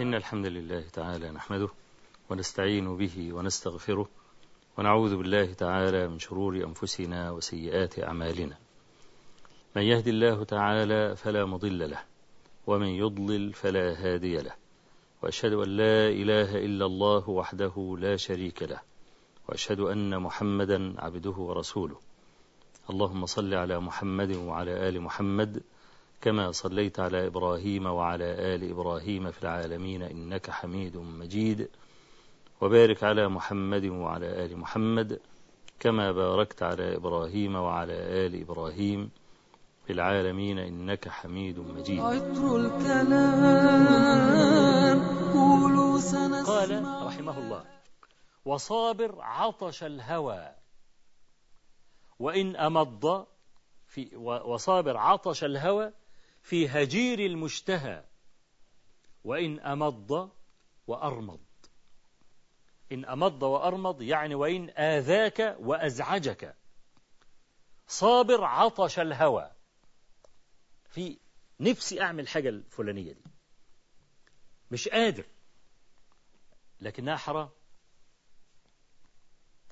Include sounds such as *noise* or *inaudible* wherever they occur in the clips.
إن الحمد لله تعالى نحمده ونستعين به ونستغفره ونعوذ بالله تعالى من شرور أنفسنا وسيئات أعمالنا. من يهد الله تعالى فلا مضل له ومن يضلل فلا هادي له. وأشهد أن لا إله إلا الله وحده لا شريك له وأشهد أن محمدا عبده ورسوله. اللهم صل على محمد وعلى آل محمد كما صليت على إبراهيم وعلى آل إبراهيم في العالمين إنك حميد مجيد. وبارك على محمد وعلى آل محمد كما باركت على إبراهيم وعلى آل إبراهيم في العالمين إنك حميد مجيد. عطر الكلام قولوا سنسمع. قال رحمه الله وصابر عطش الهوى وإن أمض في وصابر عطش الهوى في هجير المشتهى وإن أمض وأرمض. إن أمض وأرمض يعني وإن آذاك وأزعجك. صابر عطش الهوى. في نفسي أعمل حاجة الفلانية دي. مش قادر. لكنها حرام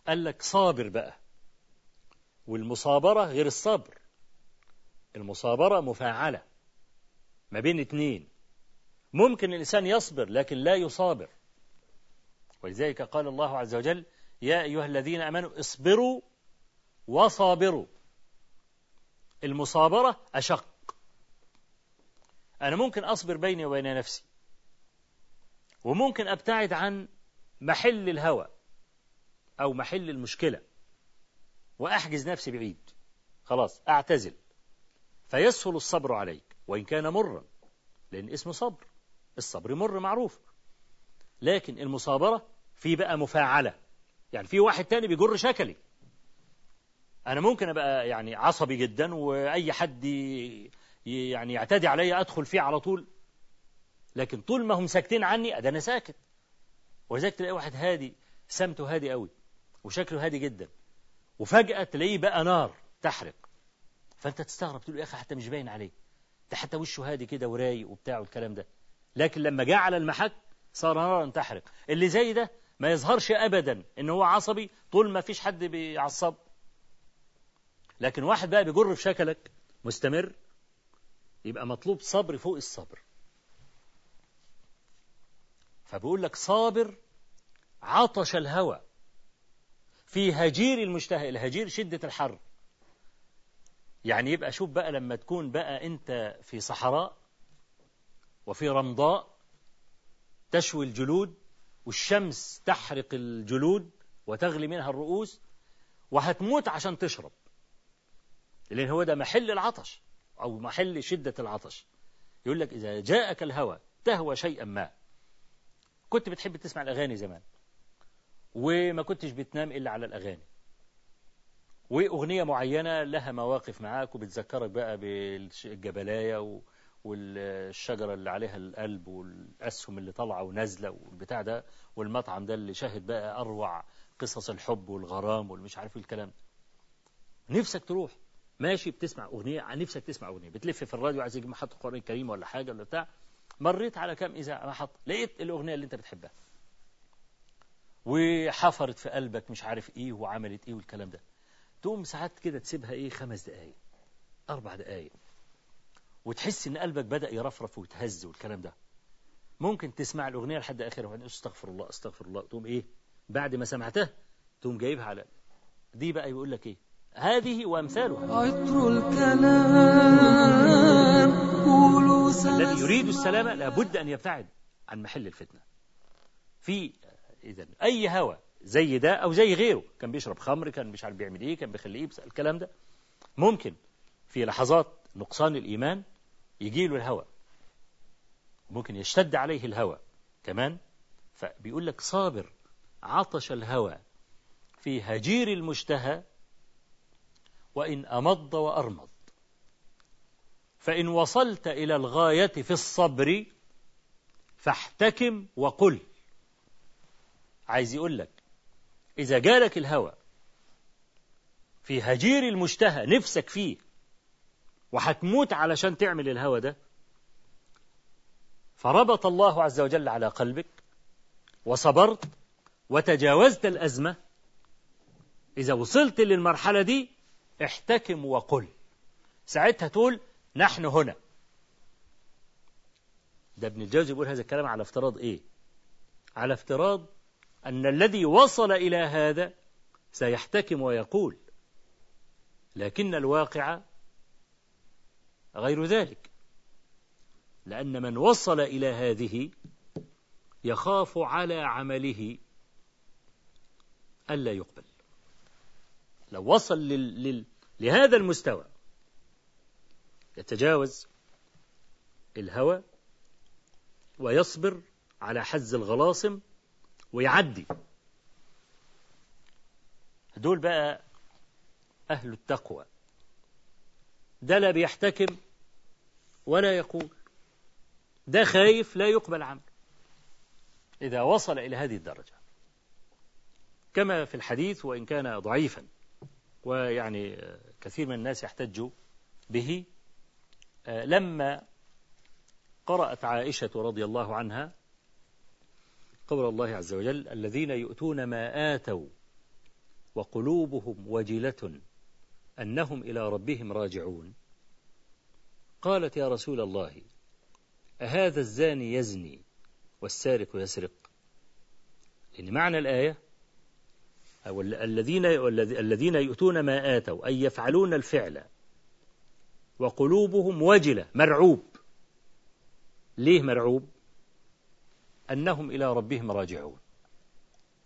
قال لك صابر بقى. والمصابرة غير الصبر. المصابرة مفاعلة. ما بين اتنين. ممكن الإنسان يصبر لكن لا يصابر. ولذلك قال الله عز وجل يا أيها الذين أمنوا اصبروا وصابروا. المصابرة أشق. أنا ممكن أصبر بيني وبين نفسي وممكن أبتعد عن محل الهوى أو محل المشكلة وأحجز نفسي بعيد. خلاص أعتزل. فيسهل الصبر عليك وإن كان مرا لأن اسمه صبر الصبر مر معروف. لكن المصابرة في بقى مفاعلة. يعني في واحد تاني بيجر شكلي. أنا ممكن أبقى يعني عصبي جدا وأي حد يعني يعتدي عليا أدخل فيه على طول. لكن طول ما هم ساكتين عني ده أنا ساكت. ولذلك تلاقي واحد هادي سمته هادي قوي وشكله هادي جدا. وفجأة تلاقيه بقى نار تحرق. فأنت تستغرب تقول يا أخي حتى مش باين عليه ده حتى وشه هادي كده ورايق وبتاع والكلام ده. لكن لما جاء على المحك صار نارا تحرق اللي زي ده ما يظهرش أبدا إن هو عصبي طول ما فيش حد بيعصب. لكن واحد بقى بيجر في شكلك مستمر يبقى مطلوب صبر فوق الصبر. فبيقول لك صابر عطش الهوى في هجير المشتهى الهجير شدة الحر. يعني يبقى شوف بقى لما تكون بقى أنت في صحراء وفي رمضاء تشوي الجلود والشمس تحرق الجلود وتغلي منها الرؤوس وهتموت عشان تشرب. لأن هو ده محل العطش أو محل شدة العطش. يقول لك إذا جاءك الهوى تهوى شيئا ما. كنت بتحب تسمع الأغاني زمان. وما كنتش بتنام إلا على الأغاني. وأغنية معينة لها مواقف معاك وبتذكرك بقى بالجبلاية و- والشجرة اللي عليها القلب والأسهم اللي طالعة ونازلة والبتاع ده والمطعم ده اللي شاهد بقى أروع قصص الحب والغرام والمش عارف الكلام نفسك تروح. ماشي بتسمع أغنية نفسك تسمع أغنية. بتلف في الراديو عايز تجيب محطة قرآن كريم ولا حاجة ولا بتاع. مريت على كام إذاعة محط لقيت الأغنية اللي أنت بتحبها. وحفرت في قلبك مش عارف إيه وعملت إيه والكلام ده. تقوم ساعات كده تسيبها إيه خمس دقايق أربع دقايق وتحس إن قلبك بدأ يرفرف ويتهز والكلام ده. ممكن تسمع الأغنية لحد آخرها وبعدين أستغفر الله أستغفر الله تقوم إيه بعد ما سمعتها تقوم جايبها على دي بقى يقول لك إيه هذه وأمثالها. عطر الكلام قولوا الذي يريد السلامة لابد أن يبتعد عن محل الفتنة. في إذا أي هوى زي ده أو زي غيره. كان بيشرب خمر كان مش عارف بيعمل إيه كان بيخليه يبسأل الكلام ده. ممكن في لحظات نقصان الإيمان يجي له الهوى. ممكن يشتد عليه الهوى كمان. فبيقول لك صابر عطش الهوى في هجير المشتهى وإن أمض وأرمض. فإن وصلت إلى الغاية في الصبر فاحتكم وقل. عايز يقول لك إذا جالك الهوى في هجير المشتهى نفسك فيه وهتموت علشان تعمل الهوى ده فربط الله عز وجل على قلبك وصبرت وتجاوزت الأزمة إذا وصلت للمرحلة دي احتكم وقل. ساعتها تقول نحن هنا. ده ابن الجوزي بيقول هذا الكلام على افتراض إيه؟ على افتراض أن الذي وصل إلى هذا سيحتكم ويقول لكن الواقع غير ذلك لأن من وصل إلى هذه يخاف على عمله ألا يقبل. لو وصل لل... لل... لهذا المستوى يتجاوز الهوى ويصبر على حز الغلاصم ويعدي. دول بقى أهل التقوى. ده لا بيحتكم ولا يقول. ده خايف لا يقبل عمله إذا وصل إلى هذه الدرجة كما في الحديث وإن كان ضعيفا ويعني كثير من الناس يحتج به لما قرأت عائشة رضي الله عنها قول الله عز وجل الذين يؤتون ما آتوا وقلوبهم وجلة أنهم إلى ربهم راجعون. قالت يا رسول الله أهذا الزاني يزني والسارق يسرق؟ إن معنى الآية أو الذين الذين يؤتون ما آتوا أي يفعلون الفعل وقلوبهم وجلة مرعوب. ليه مرعوب؟ أنهم إلى ربهم راجعون.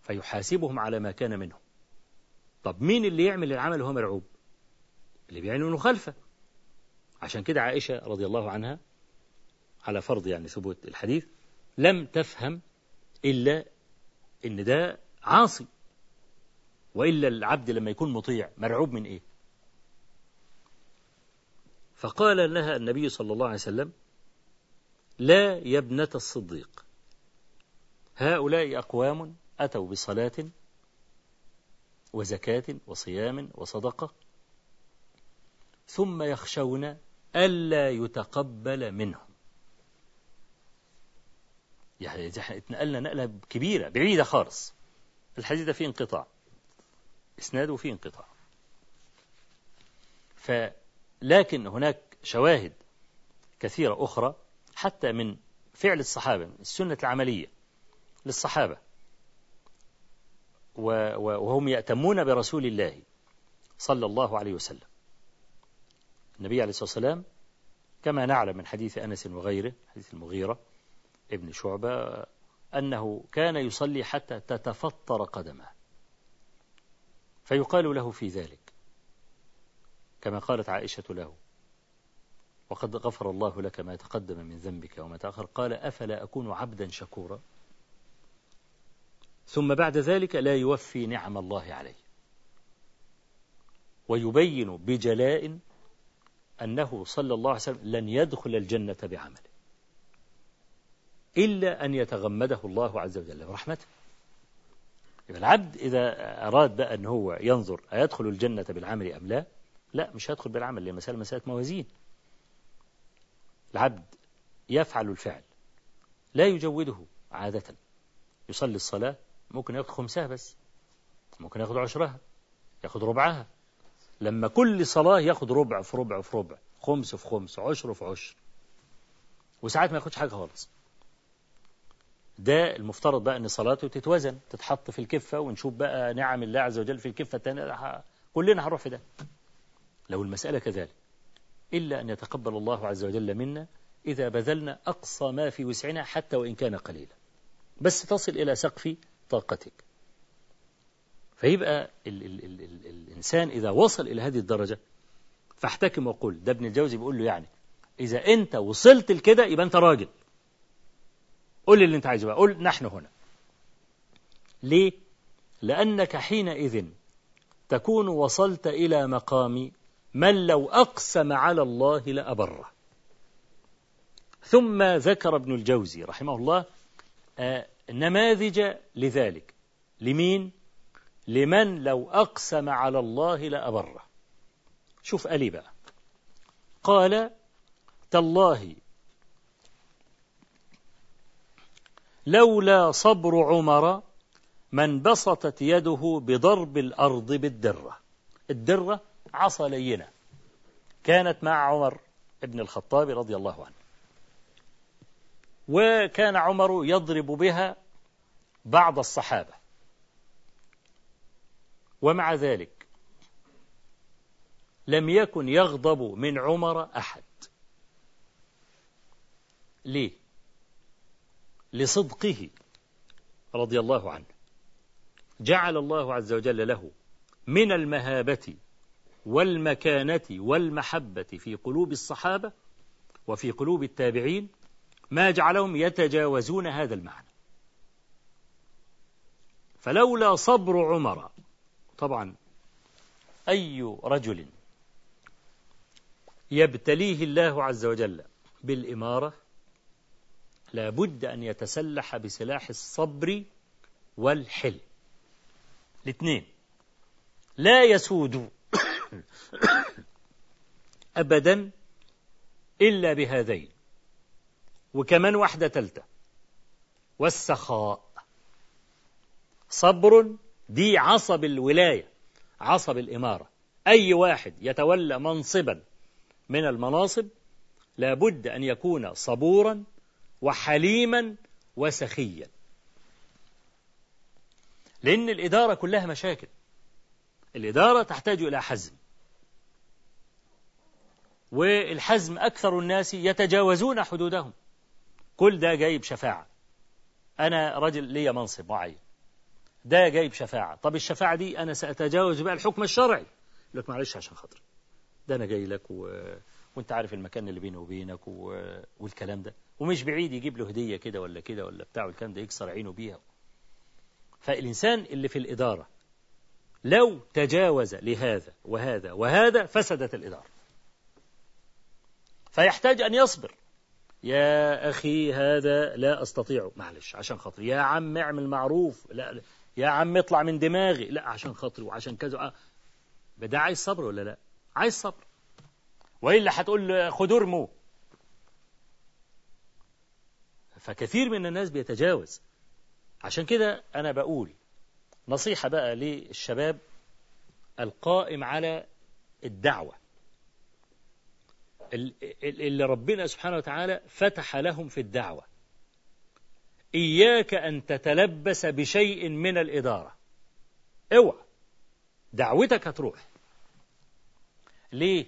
فيحاسبهم على ما كان منهم. طب مين اللي يعمل العمل وهو مرعوب؟ اللي بيعمل خلفه. عشان كده عائشة رضي الله عنها على فرض يعني ثبوت الحديث لم تفهم إلا إن ده عاصي وإلا العبد لما يكون مطيع مرعوب من إيه؟ فقال لها النبي صلى الله عليه وسلم لا يا ابنة الصديق. هؤلاء أقوام أتوا بصلاة وزكاة وصيام وصدقة ثم يخشون ألا يتقبل منهم. يعني اتنقلنا نقلة كبيرة بعيدة خالص. الحديث ده فيه انقطاع. إسناده فيه انقطاع. فلكن هناك شواهد كثيرة أخرى حتى من فعل الصحابة السنة العملية. للصحابة. وهم يأتمون برسول الله صلى الله عليه وسلم. النبي عليه الصلاة والسلام كما نعلم من حديث أنس وغيره حديث المغيرة ابن شعبة أنه كان يصلي حتى تتفطر قدمه. فيقال له في ذلك كما قالت عائشة له وقد غفر الله لك ما تقدم من ذنبك وما تأخر قال أفلا أكون عبدا شكورا؟ ثم بعد ذلك لا يوفي نعم الله عليه. ويبين بجلاء أنه صلى الله عليه وسلم لن يدخل الجنة بعمله. إلا أن يتغمده الله عز وجل برحمته. يبقى العبد إذا أراد بقى أن هو ينظر أيدخل الجنة بالعمل أم لا؟ لا مش هيدخل بالعمل لأن مسألة مسألة موازين. العبد يفعل الفعل لا يجوده عادة يصلي الصلاة ممكن ياخذ خمسها بس ممكن ياخذ عشرها ياخذ ربعها لما كل صلاة ياخذ ربع في ربع في ربع خمس في خمس عشر في عشر. وساعات ما ياخدش حاجة خالص. ده المفترض بقى إن صلاته تتوزن تتحط في الكفة ونشوف بقى نعم الله عز وجل في الكفة الثانية كلنا هنروح في ده. لو المسألة كذلك. إلا أن يتقبل الله عز وجل منا إذا بذلنا أقصى ما في وسعنا حتى وإن كان قليلا. بس تصل إلى سقف طاقتك. فيبقى ال ال ال ال الإنسان إذا وصل إلى هذه الدرجة فاحتكم وقل ده ابن الجوزي بيقول له يعني إذا أنت وصلت لكده يبقى أنت راجل. قل لي اللي أنت عايزه بقى قل نحن هنا. ليه؟ لأنك حينئذ تكون وصلت إلى مقام من لو أقسم على الله لأبره. ثم ذكر ابن الجوزي رحمه الله آه نماذج لذلك. لمين؟ لمن لو أقسم على الله لأبره. شوف ألي بقى. قال تالله لولا صبر عمر من بسطت يده بضرب الأرض بالدرة. الدرة عصا لينة كانت مع عمر ابن الخطاب رضي الله عنه. وكان عمر يضرب بها بعض الصحابة. ومع ذلك لم يكن يغضب من عمر أحد. ليه؟ لصدقه رضي الله عنه. جعل الله عز وجل له من المهابة والمكانة والمحبة في قلوب الصحابة وفي قلوب التابعين ما جعلهم يتجاوزون هذا المعنى. فلولا صبر عمر. طبعا أي رجل يبتليه الله عز وجل بالإمارة لا بد أن يتسلح بسلاح الصبر والحلم الاثنين لا يسود *coughs* أبدا إلا بهذين وكمان واحدة تالتة والسخاء. صبر دي عصب الولاية عصب الإمارة. أي واحد يتولى منصبا من المناصب لابد أن يكون صبورا وحليما وسخيا. لأن الإدارة كلها مشاكل. الإدارة تحتاج إلى حزم. والحزم أكثر الناس يتجاوزون حدودهم. كل ده جايب شفاعة. أنا رجل لي منصب معين. ده جايب شفاعة. طب الشفاعة دي أنا سأتجاوز بقى الحكم الشرعي. لك معلش عشان خاطر. ده أنا جاي لك و... وأنت عارف المكان اللي بيني وبينك و... والكلام ده. ومش بعيد يجيب له هدية كده ولا كده ولا بتاع والكلام ده يكسر عينه بيها. فالإنسان اللي في الإدارة لو تجاوز لهذا وهذا وهذا فسدت الإدارة. فيحتاج أن يصبر. يا أخي هذا لا أستطيع. معلش عشان خاطري يا عم اعمل معروف. لا يا عم اطلع من دماغي. لا عشان خاطري وعشان كذا. ده عايز صبر ولا لا؟ عايز صبر. وإلا هتقول خدوا ارموا فكثير من الناس بيتجاوز. عشان كده أنا بقول نصيحة بقى للشباب القائم على الدعوة. اللي ربنا سبحانه وتعالى فتح لهم في الدعوة. إياك أن تتلبس بشيء من الإدارة. إوعى. دعوتك هتروح ليه؟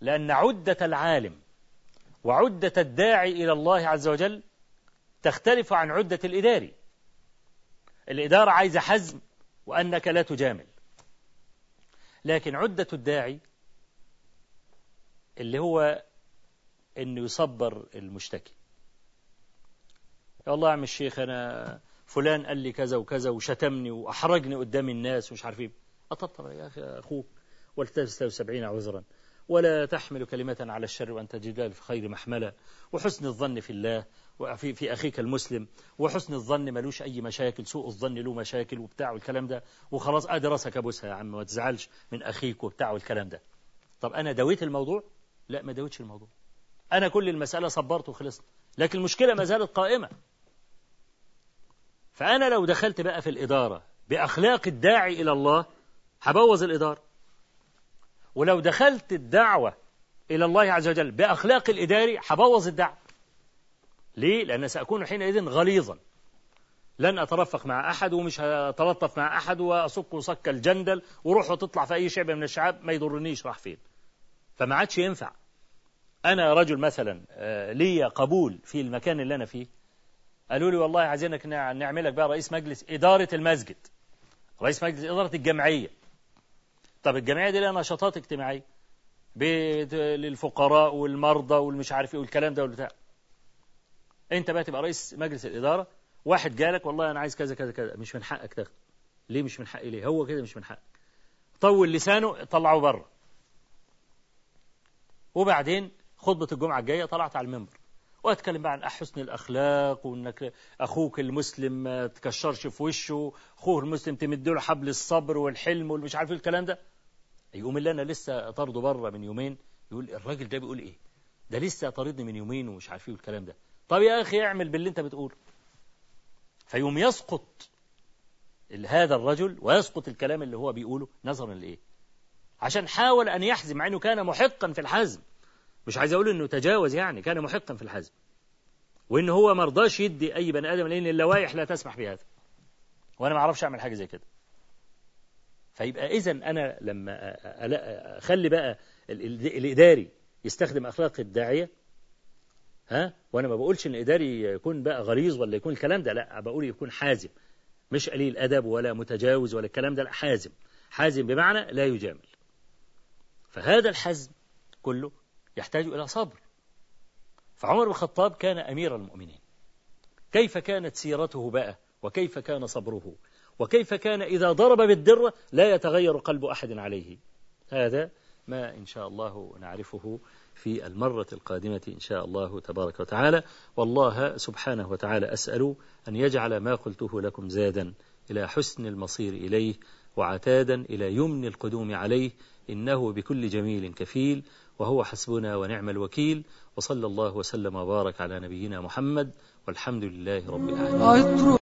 لأن عدة العالم وعدة الداعي إلى الله عز وجل تختلف عن عدة الإداري. الإدارة عايزة حزم وأنك لا تجامل. لكن عدة الداعي اللي هو إنه يصبر المشتكي. يا الله يا عم الشيخ أنا فلان قال لي كذا وكذا وشتمني وأحرجني قدام الناس ومش عارف إيه. أطبطب يا أخي أخوك ولتستوي سبعين عذرا. ولا تحمل كلمة على الشر وأنت تجد في خير محملة. وحسن الظن في الله وفي في أخيك المسلم. وحسن الظن ملوش أي مشاكل سوء الظن له مشاكل وبتاع والكلام ده. وخلاص أدي راسك أبوسها يا عم ما تزعلش من أخيك وبتاع والكلام ده. طب أنا دويت الموضوع؟ لا ما دويتش الموضوع. أنا كل المسألة صبرت وخلصت. لكن المشكلة ما زالت قائمة. فأنا لو دخلت بقى في الإدارة بأخلاق الداعي إلى الله هبوظ الإدارة. ولو دخلت الدعوة إلى الله عز وجل بأخلاق الإداري هبوظ الدعوة. ليه؟ لأن سأكون حينئذ غليظا. لن أترفق مع أحد ومش هتلطف مع أحد وأصك صك الجندل وروح وتطلع في أي شعب من الشعاب ما يضرنيش راح فين. فما عادش ينفع. أنا رجل مثلا لي قبول في المكان اللي أنا فيه. قالوا لي والله عايزينك نعملك بقى رئيس مجلس إدارة المسجد. رئيس مجلس إدارة الجمعية. طب الجمعية دي لها نشاطات اجتماعية. للفقراء والمرضى والمش عارف إيه والكلام ده والبتاع. أنت بقى تبقى رئيس مجلس الإدارة. واحد جالك والله أنا عايز كذا كذا كذا. مش من حقك تاخده. ليه مش من حقي؟ ليه؟ هو كده مش من حقك. طول لسانه طلعه بره. وبعدين خطبة الجمعة الجاية طلعت على المنبر. وأتكلم بقى عن حسن الأخلاق وإنك أخوك المسلم ما تكشرش في وشه أخوه المسلم تمد له حبل الصبر والحلم والمش عارف الكلام ده. يقوم اللي أنا لسه طرده بره من يومين يقول الراجل ده بيقول إيه؟ ده لسه طاردني من يومين ومش عارف إيه الكلام ده. طب يا أخي اعمل باللي أنت بتقوله فيوم يسقط هذا الرجل ويسقط الكلام اللي هو بيقوله نظرا لإيه؟ عشان حاول أن يحزم مع أنه كان محقا في الحزم. مش عايز أقول أنه تجاوز يعني كان محقا في الحزم. وأن هو مرضاش يدي أي بني آدم لأن اللوائح لا تسمح بهذا. وأنا ما أعرفش أعمل حاجة زي كده. فيبقى إذا أنا لما أخلي بقى ال- ال- الإداري يستخدم أخلاق الداعية ها؟ وأنا ما بقولش إن الإداري يكون بقى غليظ ولا يكون الكلام ده لا بقول يكون حازم. مش قليل أدب ولا متجاوز ولا الكلام ده لا حازم. حازم بمعنى لا يجامل. فهذا الحزم كله يحتاج إلى صبر. فعمر بن الخطاب كان أمير المؤمنين. كيف كانت سيرته بقى؟ وكيف كان صبره؟ وكيف كان إذا ضرب بالدرة لا يتغير قلب أحد عليه؟ هذا ما إن شاء الله نعرفه في المرة القادمة إن شاء الله تبارك وتعالى. والله سبحانه وتعالى أسأل أن يجعل ما قلته لكم زادا إلى حسن المصير إليه وعتادا إلى يمن القدوم عليه إنه بكل جميل كفيل وهو حسبنا ونعم الوكيل وصلى الله وسلم وبارك على نبينا محمد والحمد لله رب العالمين.